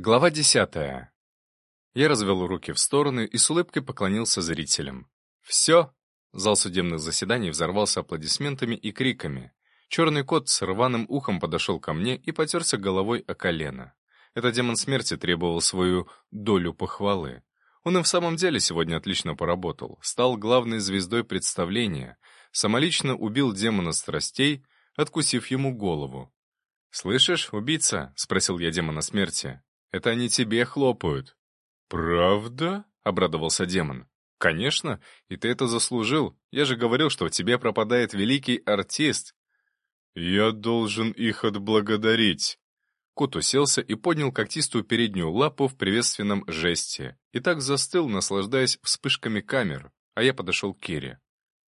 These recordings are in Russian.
Глава десятая. Я развел руки в стороны и с улыбкой поклонился зрителям. «Все!» Зал судебных заседаний взорвался аплодисментами и криками. Черный кот с рваным ухом подошел ко мне и потерся головой о колено. Этот демон смерти требовал свою долю похвалы. Он и в самом деле сегодня отлично поработал, стал главной звездой представления, самолично убил демона страстей, откусив ему голову. «Слышишь, убийца?» — спросил я демона смерти. «Это они тебе хлопают». «Правда?» — обрадовался демон. «Конечно, и ты это заслужил. Я же говорил, что в тебе пропадает великий артист». «Я должен их отблагодарить». Кот уселся и поднял когтистую переднюю лапу в приветственном жесте. И так застыл, наслаждаясь вспышками камер. А я подошел к Кире.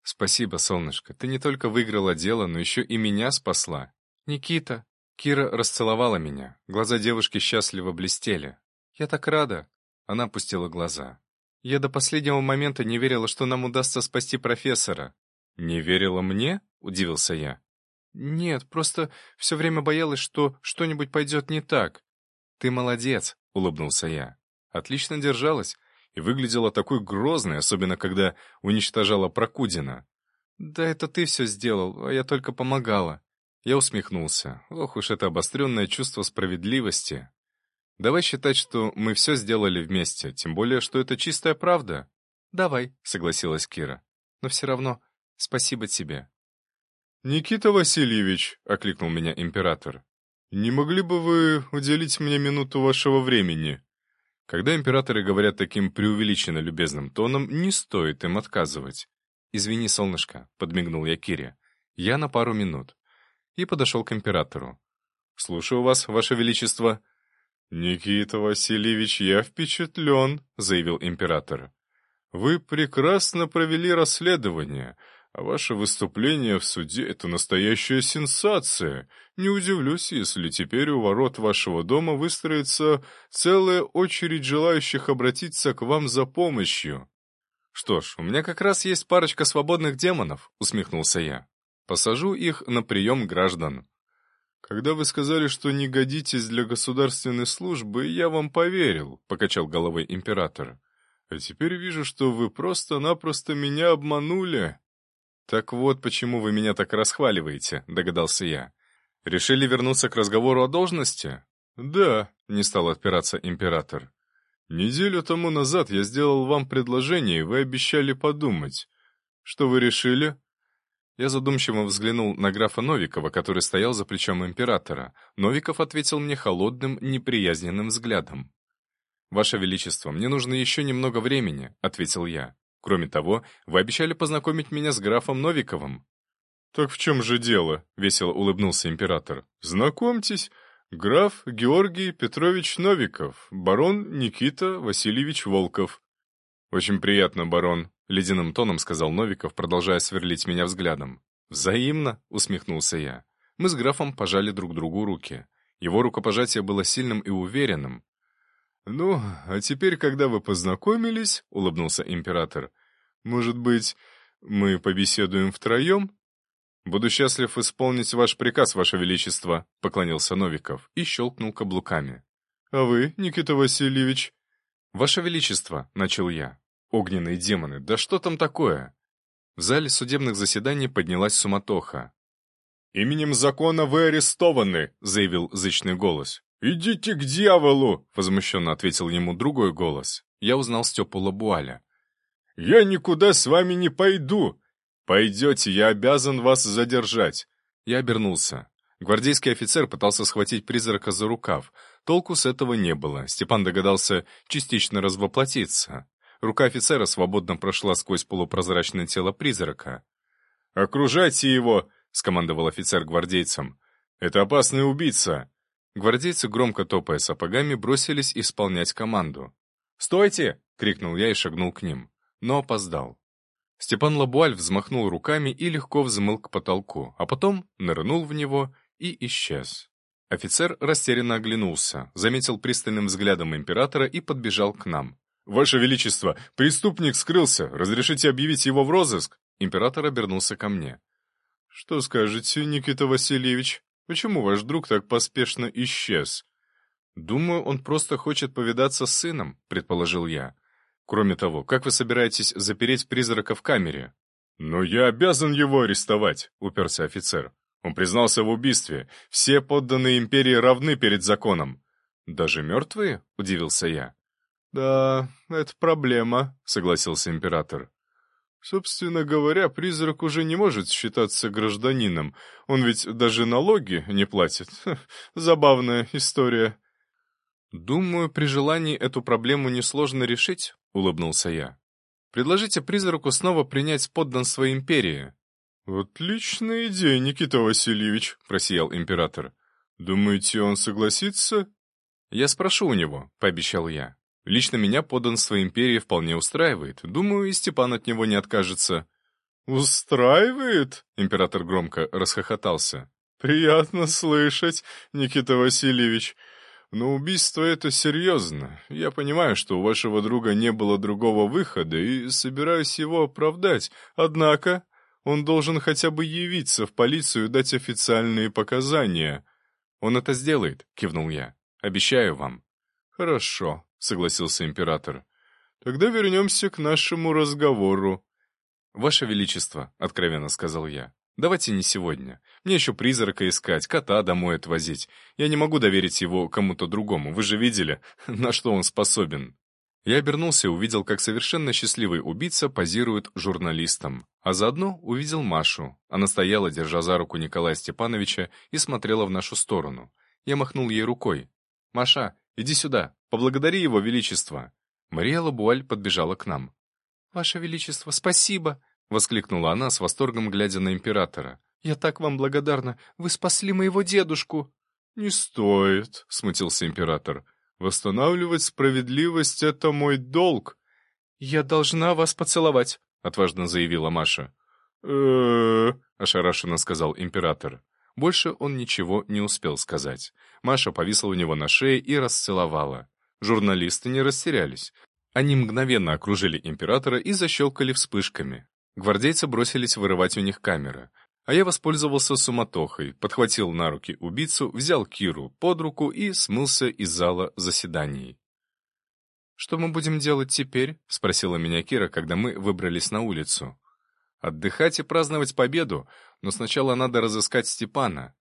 «Спасибо, солнышко. Ты не только выиграла дело, но еще и меня спасла. Никита». Кира расцеловала меня. Глаза девушки счастливо блестели. «Я так рада». Она опустила глаза. «Я до последнего момента не верила, что нам удастся спасти профессора». «Не верила мне?» — удивился я. «Нет, просто все время боялась, что что-нибудь пойдет не так». «Ты молодец», — улыбнулся я. «Отлично держалась и выглядела такой грозной, особенно когда уничтожала Прокудина». «Да это ты все сделал, а я только помогала». Я усмехнулся. Ох уж это обостренное чувство справедливости. Давай считать, что мы все сделали вместе, тем более, что это чистая правда. Давай, согласилась Кира. Но все равно спасибо тебе. «Никита Васильевич», — окликнул меня император, — «не могли бы вы уделить мне минуту вашего времени?» Когда императоры говорят таким преувеличенно любезным тоном, не стоит им отказывать. «Извини, солнышко», — подмигнул я Кире. «Я на пару минут». И подошел к императору. «Слушаю вас, ваше величество». «Никита Васильевич, я впечатлен», — заявил император. «Вы прекрасно провели расследование». А ваше выступление в суде — это настоящая сенсация. Не удивлюсь, если теперь у ворот вашего дома выстроится целая очередь желающих обратиться к вам за помощью». «Что ж, у меня как раз есть парочка свободных демонов», — усмехнулся я. «Посажу их на прием граждан». «Когда вы сказали, что не годитесь для государственной службы, я вам поверил», — покачал головой император. «А теперь вижу, что вы просто-напросто меня обманули». «Так вот, почему вы меня так расхваливаете», — догадался я. «Решили вернуться к разговору о должности?» «Да», — не стал отпираться император. «Неделю тому назад я сделал вам предложение, и вы обещали подумать. Что вы решили?» Я задумчиво взглянул на графа Новикова, который стоял за плечом императора. Новиков ответил мне холодным, неприязненным взглядом. «Ваше Величество, мне нужно еще немного времени», — ответил я. Кроме того, вы обещали познакомить меня с графом Новиковым». «Так в чем же дело?» — весело улыбнулся император. «Знакомьтесь, граф Георгий Петрович Новиков, барон Никита Васильевич Волков». «Очень приятно, барон», — ледяным тоном сказал Новиков, продолжая сверлить меня взглядом. «Взаимно», — усмехнулся я. Мы с графом пожали друг другу руки. Его рукопожатие было сильным и уверенным, «Ну, а теперь, когда вы познакомились, — улыбнулся император, — может быть, мы побеседуем втроем?» «Буду счастлив исполнить ваш приказ, ваше величество», — поклонился Новиков и щелкнул каблуками. «А вы, Никита Васильевич?» «Ваше величество», — начал я. «Огненные демоны, да что там такое?» В зале судебных заседаний поднялась суматоха. «Именем закона вы арестованы», — заявил зычный голос. «Идите к дьяволу!» — возмущенно ответил ему другой голос. Я узнал Степу Лабуаля. «Я никуда с вами не пойду! Пойдете, я обязан вас задержать!» Я обернулся. Гвардейский офицер пытался схватить призрака за рукав. Толку с этого не было. Степан догадался частично развоплотиться. Рука офицера свободно прошла сквозь полупрозрачное тело призрака. «Окружайте его!» — скомандовал офицер гвардейцам. «Это опасный убийца!» Гвардейцы, громко топая сапогами, бросились исполнять команду. «Стойте!» — крикнул я и шагнул к ним, но опоздал. Степан Лабуаль взмахнул руками и легко взмыл к потолку, а потом нырнул в него и исчез. Офицер растерянно оглянулся, заметил пристальным взглядом императора и подбежал к нам. «Ваше Величество, преступник скрылся! Разрешите объявить его в розыск?» Император обернулся ко мне. «Что скажете, Никита Васильевич?» Почему ваш друг так поспешно исчез?» «Думаю, он просто хочет повидаться с сыном», — предположил я. «Кроме того, как вы собираетесь запереть призрака в камере?» «Но я обязан его арестовать», — уперся офицер. Он признался в убийстве. Все подданные империи равны перед законом. «Даже мертвые?» — удивился я. «Да, это проблема», — согласился император. «Собственно говоря, призрак уже не может считаться гражданином. Он ведь даже налоги не платит. Забавная история». «Думаю, при желании эту проблему несложно решить», — улыбнулся я. «Предложите призраку снова принять подданство империи». «Отличная идея, Никита Васильевич», — просиял император. «Думаете, он согласится?» «Я спрошу у него», — пообещал я. «Лично меня подданство империи вполне устраивает. Думаю, и Степан от него не откажется». «Устраивает?» — император громко расхохотался. «Приятно слышать, Никита Васильевич. Но убийство — это серьезно. Я понимаю, что у вашего друга не было другого выхода, и собираюсь его оправдать. Однако он должен хотя бы явиться в полицию и дать официальные показания». «Он это сделает», — кивнул я. «Обещаю вам». «Хорошо», — согласился император. «Тогда вернемся к нашему разговору». «Ваше Величество», — откровенно сказал я, — «давайте не сегодня. Мне еще призрака искать, кота домой отвозить. Я не могу доверить его кому-то другому. Вы же видели, на что он способен». Я обернулся и увидел, как совершенно счастливый убийца позирует журналистам. А заодно увидел Машу. Она стояла, держа за руку Николая Степановича, и смотрела в нашу сторону. Я махнул ей рукой. «Маша, иди сюда, поблагодари его величество». Мария Лабуаль подбежала к нам. «Ваше величество, спасибо!» — воскликнула она с восторгом, глядя на императора. «Я так вам благодарна! Вы спасли моего дедушку!» «Не стоит!» — смутился император. Восстанавливать справедливость — это мой долг. «Я должна вас поцеловать», — отважно заявила Маша. э ошарашенно сказал император. Больше он ничего не успел сказать. Маша повисла у него на шее и расцеловала. Журналисты не растерялись. Они мгновенно окружили императора и защелкали вспышками. Гвардейцы бросились вырывать у них камеры. А я воспользовался суматохой, подхватил на руки убийцу, взял Киру под руку и смылся из зала заседаний. «Что мы будем делать теперь?» — спросила меня Кира, когда мы выбрались на улицу. «Отдыхать и праздновать победу, но сначала надо разыскать Степана».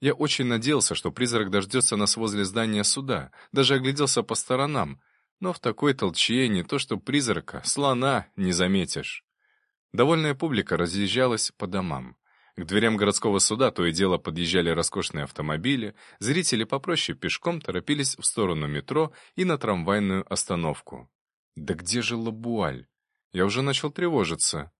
Я очень надеялся, что призрак дождется нас возле здания суда, даже огляделся по сторонам, но в такой толчье не то что призрака, слона не заметишь. Довольная публика разъезжалась по домам. К дверям городского суда то и дело подъезжали роскошные автомобили, зрители попроще пешком торопились в сторону метро и на трамвайную остановку. Да где же Лабуаль? Я уже начал тревожиться.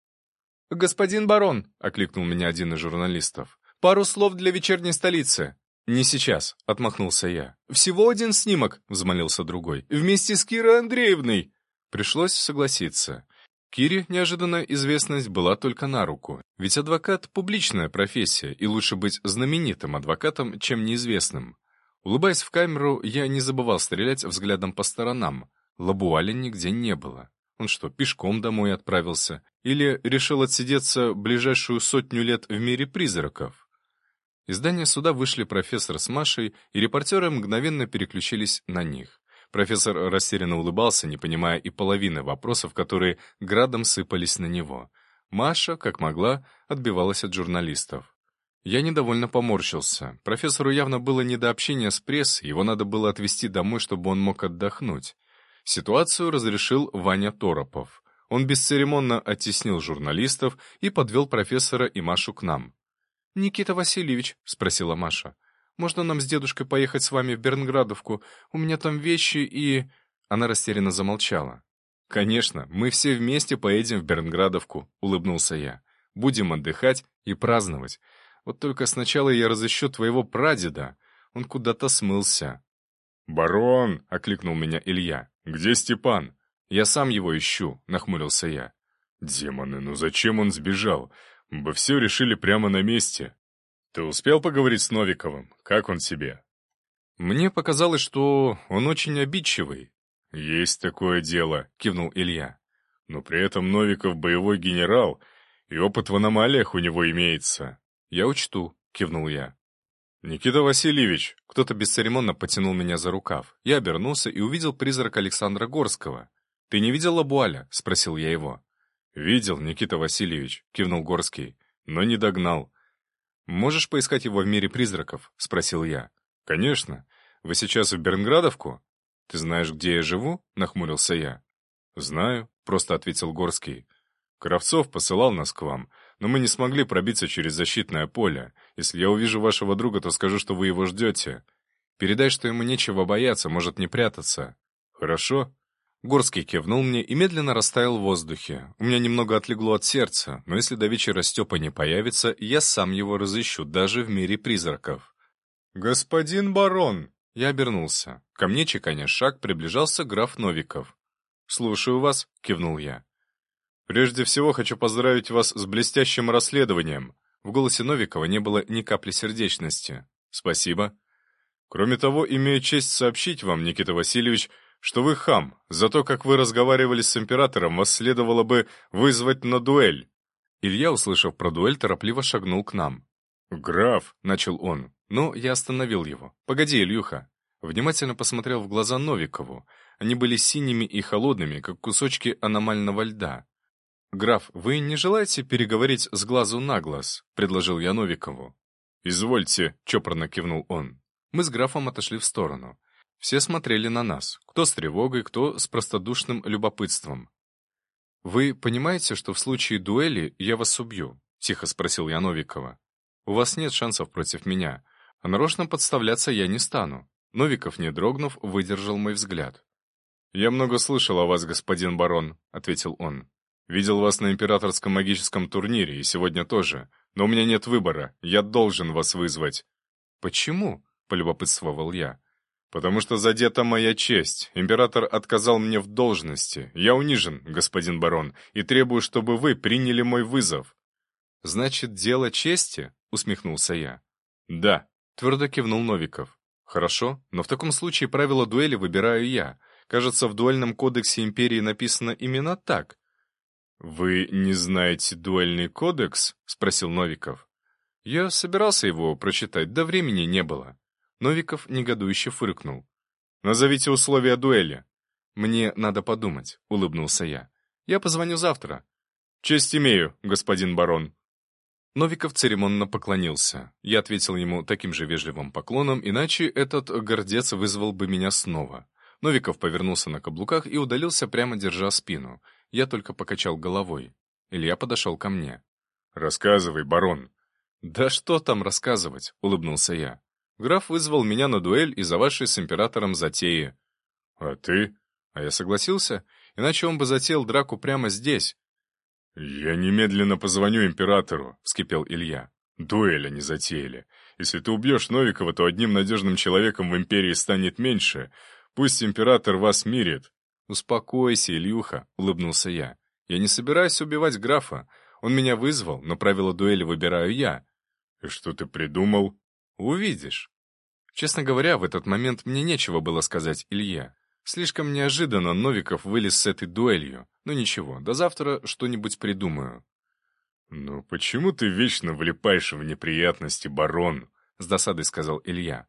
«Господин барон!» — окликнул меня один из журналистов. «Пару слов для вечерней столицы!» «Не сейчас», — отмахнулся я. «Всего один снимок», — взмолился другой. «Вместе с Кирой Андреевной». Пришлось согласиться. Кире неожиданная известность была только на руку, ведь адвокат — публичная профессия, и лучше быть знаменитым адвокатом, чем неизвестным. Улыбаясь в камеру, я не забывал стрелять взглядом по сторонам. Лабуаля нигде не было. Он что, пешком домой отправился? Или решил отсидеться ближайшую сотню лет в мире призраков? Из здания суда вышли профессор с Машей, и репортеры мгновенно переключились на них. Профессор растерянно улыбался, не понимая и половины вопросов, которые градом сыпались на него. Маша, как могла, отбивалась от журналистов. Я недовольно поморщился. Профессору явно было не до общения с прессой, его надо было отвезти домой, чтобы он мог отдохнуть. Ситуацию разрешил Ваня Торопов. Он бесцеремонно оттеснил журналистов и подвел профессора и Машу к нам. «Никита Васильевич», — спросила Маша, можно нам с дедушкой поехать с вами в Бернградовку? У меня там вещи и...» Она растерянно замолчала. «Конечно, мы все вместе поедем в Бернградовку», — улыбнулся я. «Будем отдыхать и праздновать. Вот только сначала я разыщу твоего прадеда. Он куда-то смылся». «Барон!» — окликнул меня Илья. «Где Степан?» «Я сам его ищу», — нахмурился я. «Демоны, ну зачем он сбежал? Бы все решили прямо на месте». «Ты успел поговорить с Новиковым? Как он тебе?» «Мне показалось, что он очень обидчивый». «Есть такое дело», — кивнул Илья. «Но при этом Новиков боевой генерал, и опыт в аномалиях у него имеется». «Я учту», — кивнул я. «Никита Васильевич!» Кто-то бесцеремонно потянул меня за рукав. Я обернулся и увидел призрак Александра Горского. «Ты не видел Лабуаля?» — спросил я его. «Видел, Никита Васильевич», — кивнул Горский, — «но не догнал». «Можешь поискать его в мире призраков?» — спросил я. «Конечно. Вы сейчас в Бернградовку?» «Ты знаешь, где я живу?» — нахмурился я. «Знаю», — просто ответил Горский. «Кравцов посылал нас к вам, но мы не смогли пробиться через защитное поле. Если я увижу вашего друга, то скажу, что вы его ждете. Передай, что ему нечего бояться, может не прятаться. Хорошо?» Горский кивнул мне и медленно растаял в воздухе. У меня немного отлегло от сердца, но если до вечера Степа не появится, я сам его разыщу, даже в мире призраков. «Господин барон!» Я обернулся. Ко мне, чеканя шаг, приближался граф Новиков. «Слушаю вас», — кивнул я. «Прежде всего хочу поздравить вас с блестящим расследованием». В голосе Новикова не было ни капли сердечности. «Спасибо. Кроме того, имею честь сообщить вам, Никита Васильевич, что вы хам. За то, как вы разговаривали с императором, вас следовало бы вызвать на дуэль». Илья, услышав про дуэль, торопливо шагнул к нам. «Граф», — начал он, но я остановил его. «Погоди, Ильюха». Внимательно посмотрел в глаза Новикову. Они были синими и холодными, как кусочки аномального льда. «Граф, вы не желаете переговорить с глазу на глаз?» — предложил я Новикову. «Извольте», — чопорно кивнул он. Мы с графом отошли в сторону. Все смотрели на нас, кто с тревогой, кто с простодушным любопытством. «Вы понимаете, что в случае дуэли я вас убью?» — тихо спросил я Новикова. «У вас нет шансов против меня, а нарочно подставляться я не стану». Новиков, не дрогнув, выдержал мой взгляд. «Я много слышал о вас, господин барон», — ответил он. «Видел вас на императорском магическом турнире, и сегодня тоже. Но у меня нет выбора, я должен вас вызвать». «Почему?» — полюбопытствовал я. «Потому что задета моя честь. Император отказал мне в должности. Я унижен, господин барон, и требую, чтобы вы приняли мой вызов». «Значит, дело чести?» — усмехнулся я. «Да», — твердо кивнул Новиков. «Хорошо, но в таком случае правила дуэли выбираю я. Кажется, в дуэльном кодексе империи написано именно так». «Вы не знаете дуэльный кодекс?» — спросил Новиков. «Я собирался его прочитать, да времени не было». Новиков негодующе фыркнул. «Назовите условия дуэли». «Мне надо подумать», — улыбнулся я. «Я позвоню завтра». «Честь имею, господин барон», Новиков церемонно поклонился. Я ответил ему таким же вежливым поклоном, иначе этот гордец вызвал бы меня снова. Новиков повернулся на каблуках и удалился, прямо держа спину. Я только покачал головой. Илья подошел ко мне. «Рассказывай, барон». «Да что там рассказывать?» — улыбнулся я. «Граф вызвал меня на дуэль из-за вашей с императором затеи». «А ты?» А я согласился, иначе он бы затеял драку прямо здесь, «Я немедленно позвоню императору», — вскипел Илья. «Дуэль они затеяли. Если ты убьешь Новикова, то одним надежным человеком в империи станет меньше. Пусть император вас мирит». «Успокойся, Ильюха», — улыбнулся я. «Я не собираюсь убивать графа. Он меня вызвал, но правила дуэли выбираю я». «И что ты придумал?» «Увидишь». Честно говоря, в этот момент мне нечего было сказать Илье. Слишком неожиданно Новиков вылез с этой дуэлью. Ну ничего, до завтра что-нибудь придумаю. «Ну почему ты вечно влипаешь в неприятности, барон?» — с досадой сказал Илья.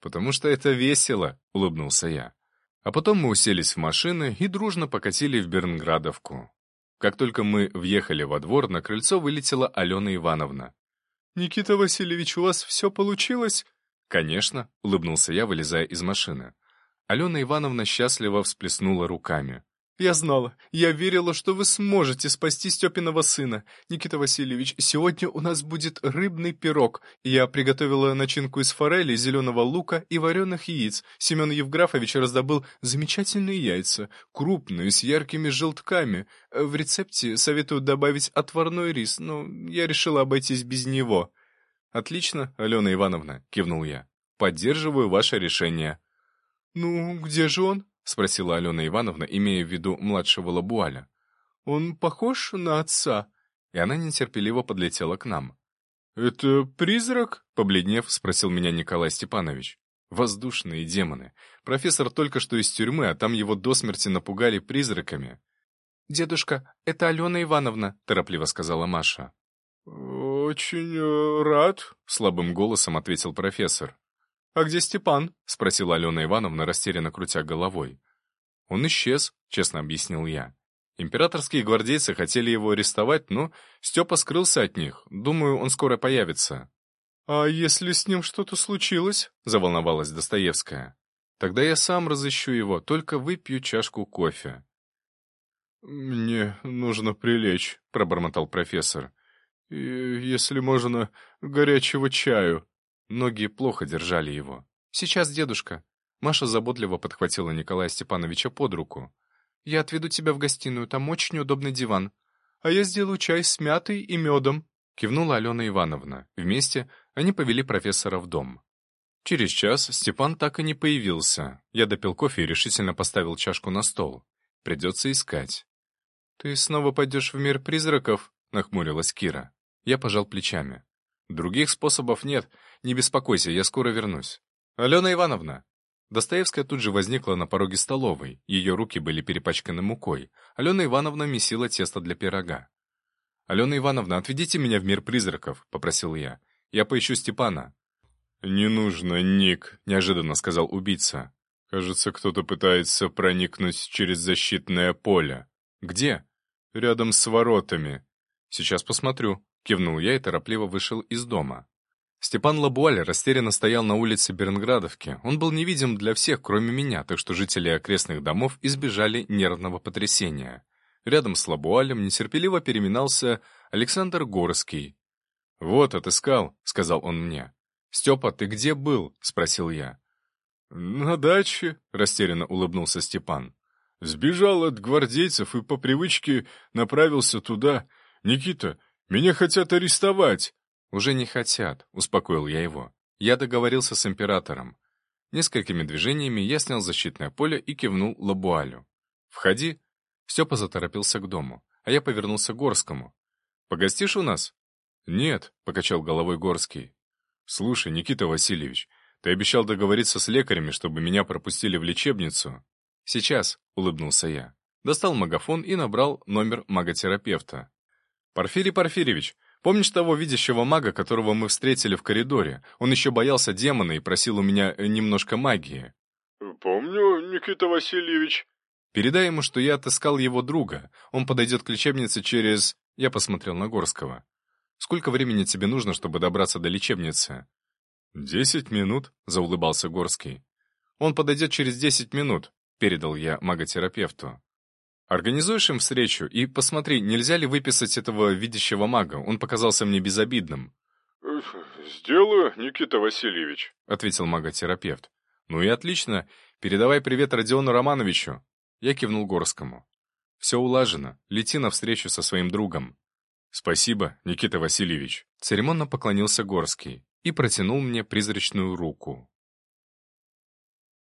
«Потому что это весело», — улыбнулся я. А потом мы уселись в машины и дружно покатили в Бернградовку. Как только мы въехали во двор, на крыльцо вылетела Алена Ивановна. «Никита Васильевич, у вас все получилось?» «Конечно», — улыбнулся я, вылезая из машины. Алена Ивановна счастливо всплеснула руками. «Я знала, я верила, что вы сможете спасти Степиного сына. Никита Васильевич, сегодня у нас будет рыбный пирог. Я приготовила начинку из форели, зеленого лука и вареных яиц. Семен Евграфович раздобыл замечательные яйца, крупные, с яркими желтками. В рецепте советуют добавить отварной рис, но я решила обойтись без него». «Отлично, Алена Ивановна», — кивнул я. «Поддерживаю ваше решение». «Ну, где же он?» — спросила Алена Ивановна, имея в виду младшего Лабуаля. «Он похож на отца?» И она нетерпеливо подлетела к нам. «Это призрак?» — побледнев, спросил меня Николай Степанович. «Воздушные демоны. Профессор только что из тюрьмы, а там его до смерти напугали призраками». «Дедушка, это Алена Ивановна», — торопливо сказала Маша. «Очень э, рад», — слабым голосом ответил профессор. «А где Степан?» — спросила Алена Ивановна, растерянно крутя головой. «Он исчез», — честно объяснил я. Императорские гвардейцы хотели его арестовать, но Степа скрылся от них. Думаю, он скоро появится. «А если с ним что-то случилось?» — заволновалась Достоевская. «Тогда я сам разыщу его, только выпью чашку кофе». «Мне нужно прилечь», — пробормотал профессор. «Если можно, горячего чаю». Ноги плохо держали его. «Сейчас, дедушка». Маша заботливо подхватила Николая Степановича под руку. «Я отведу тебя в гостиную, там очень удобный диван. А я сделаю чай с мятой и медом», — кивнула Алена Ивановна. Вместе они повели профессора в дом. Через час Степан так и не появился. Я допил кофе и решительно поставил чашку на стол. Придется искать. «Ты снова пойдешь в мир призраков?» — нахмурилась Кира. Я пожал плечами. «Других способов нет. Не беспокойся, я скоро вернусь». «Алена Ивановна!» Достоевская тут же возникла на пороге столовой. Ее руки были перепачканы мукой. Алена Ивановна месила тесто для пирога. «Алена Ивановна, отведите меня в мир призраков», — попросил я. «Я поищу Степана». «Не нужно, Ник», — неожиданно сказал убийца. «Кажется, кто-то пытается проникнуть через защитное поле». «Где?» рядом с воротами. Сейчас посмотрю», — кивнул я и торопливо вышел из дома. Степан Лабуаль растерянно стоял на улице Бернградовки. Он был невидим для всех, кроме меня, так что жители окрестных домов избежали нервного потрясения. Рядом с Лабуалем нетерпеливо переминался Александр Горский. «Вот, отыскал», — сказал он мне. «Степа, ты где был?» — спросил я. «На даче», — растерянно улыбнулся Степан. Сбежал от гвардейцев и по привычке направился туда. «Никита, меня хотят арестовать!» «Уже не хотят», — успокоил я его. Я договорился с императором. Несколькими движениями я снял защитное поле и кивнул Лабуалю. «Входи». Степа заторопился к дому, а я повернулся к Горскому. «Погостишь у нас?» «Нет», — покачал головой Горский. «Слушай, Никита Васильевич, ты обещал договориться с лекарями, чтобы меня пропустили в лечебницу. «Сейчас», — улыбнулся я. Достал магафон и набрал номер маготерапевта. «Порфирий Порфирьевич, помнишь того видящего мага, которого мы встретили в коридоре? Он еще боялся демона и просил у меня э, немножко магии». «Помню, Никита Васильевич». «Передай ему, что я отыскал его друга. Он подойдет к лечебнице через...» Я посмотрел на Горского. «Сколько времени тебе нужно, чтобы добраться до лечебницы?» «Десять минут», — заулыбался Горский. «Он подойдет через десять минут передал я маготерапевту. «Организуешь им встречу и посмотри, нельзя ли выписать этого видящего мага, он показался мне безобидным». «Сделаю, Никита Васильевич», — ответил маготерапевт. «Ну и отлично. Передавай привет Родиону Романовичу». Я кивнул Горскому. «Все улажено. Лети навстречу со своим другом». «Спасибо, Никита Васильевич», — церемонно поклонился Горский и протянул мне призрачную руку.